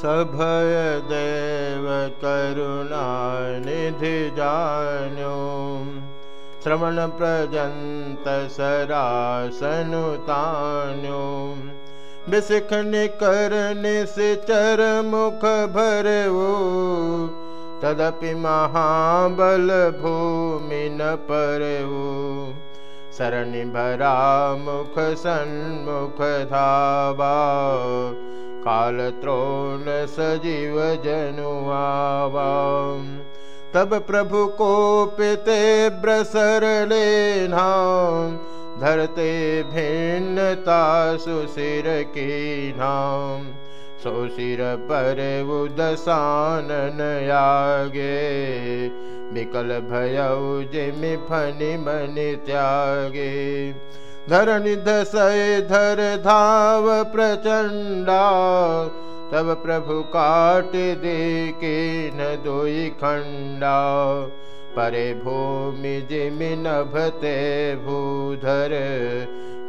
सभय देव करुणा निधि जानो श्रवण प्रजंत सरासनुतान्यो बिसिख निकर निश्चर मुख भरवो तदपि महाबल भूमि न परवो शरणि भरा मुख सन्मुख धावा काल त्रोण सजीव जनुआवा तब प्रभु को पिते ब्रसर लेना। धरते भिन्नता सुशिर की नाम सो सिर पर उदसानन आगे विकल भयउ जिमि फनि मनि त्यागे। धरणि धसय धर धाव प्रचंडा तब प्रभु काट दे के न दोई खंडा परे भूमि जिमि नभते भूधर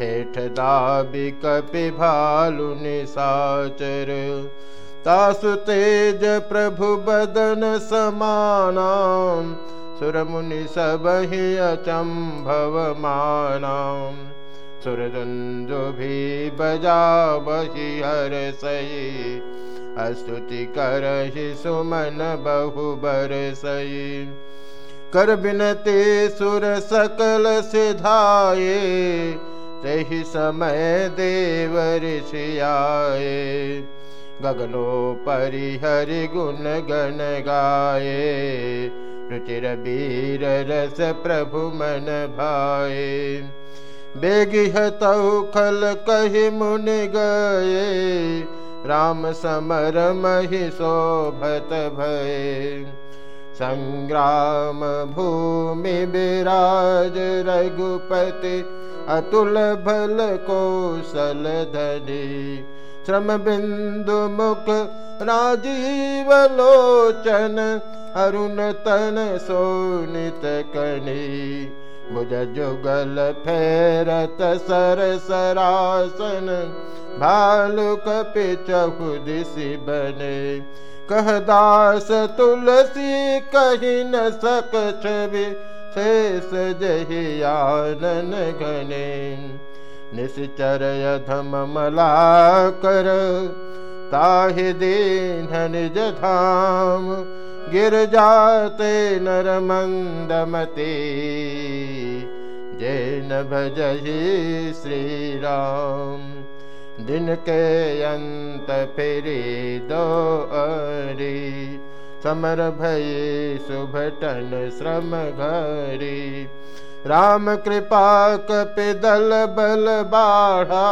हेठ दाबि कपि भालु निसाचर। तासु तेज प्रभु बदन समाना सुरमुनि सब ही अचंभव माना सुरदुन्दुभि बजा बहि हर सही अस्तुति करहि सुमन बहु बर सही कर बिनते सुर सकल सिधाए तही समय देव ऋषियाए गगनो परिहरि गुण गण गाए रुचिर वीर रस प्रभु मन भाए मुनि समर मही शोभत भय। संग्राम भूमि विराज रघुपति अतुल भल कौशल धनी। श्रम बिंदु मुख राजीव लोचन अरुण तन सोनित कणी मुझ जुगल फेरत सर सरासन भालु कपि चहुदिशि बने। कह दास तुलसी कही न सक छवि, शेष जही आनन घने। निश्चर यधम मला कर ताहि दीन निज धाम। गिर जाते नर मंदमती जैन भजही श्री राम दिन के अंत फिरी दो अरी। समर भय सुभटन श्रम घरी। राम कृपा कपिदल बल बाढ़ा।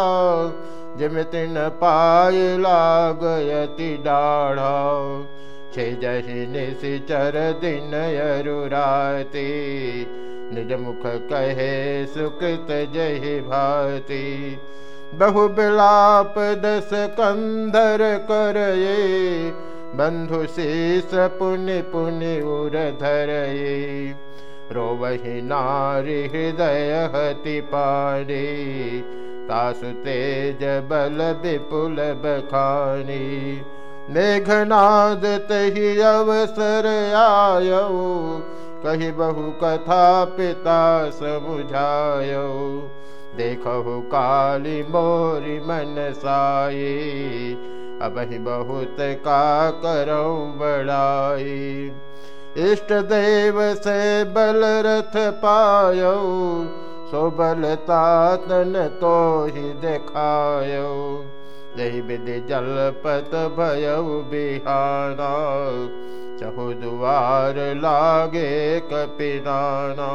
जिम तिन पाय लागयति डाढ़ा। छे जहि निशिचर दिन अरुराती निज मुख कहे सुकृत जहि भाति। बहु बिलाप दस कंधर कर ये बंधु शीस पुनि पुनि उर धर ये रोवहि नारी हृदय हति पारी तासु तेज बल विपुल बखानी। मेघनाद तही अवसर आयो, कही बहु कथा पिता समुझायो। देखो काली मोरी मन साई अब ही बहुत का करो बड़ाई इष्ट देव से बल रथ पायो, सो बलता तन तो ही दिखायो। जही विधि जलपत भय बिहाना चहु दुआर लागे कपिनाना।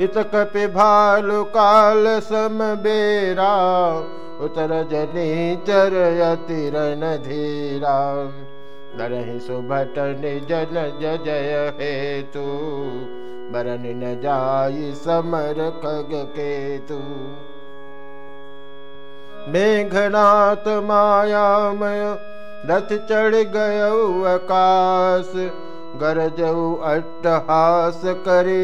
इत कपि भालु काल सम बेरा, उतर जनी चर यतिरन धीरा। दरहि सुभटन जन जय हेतु, बरन न जाई समर खग केतु। मेघनाथ मायामय रथ चढ़ गय आकाश गरजऊ अट्टहास करे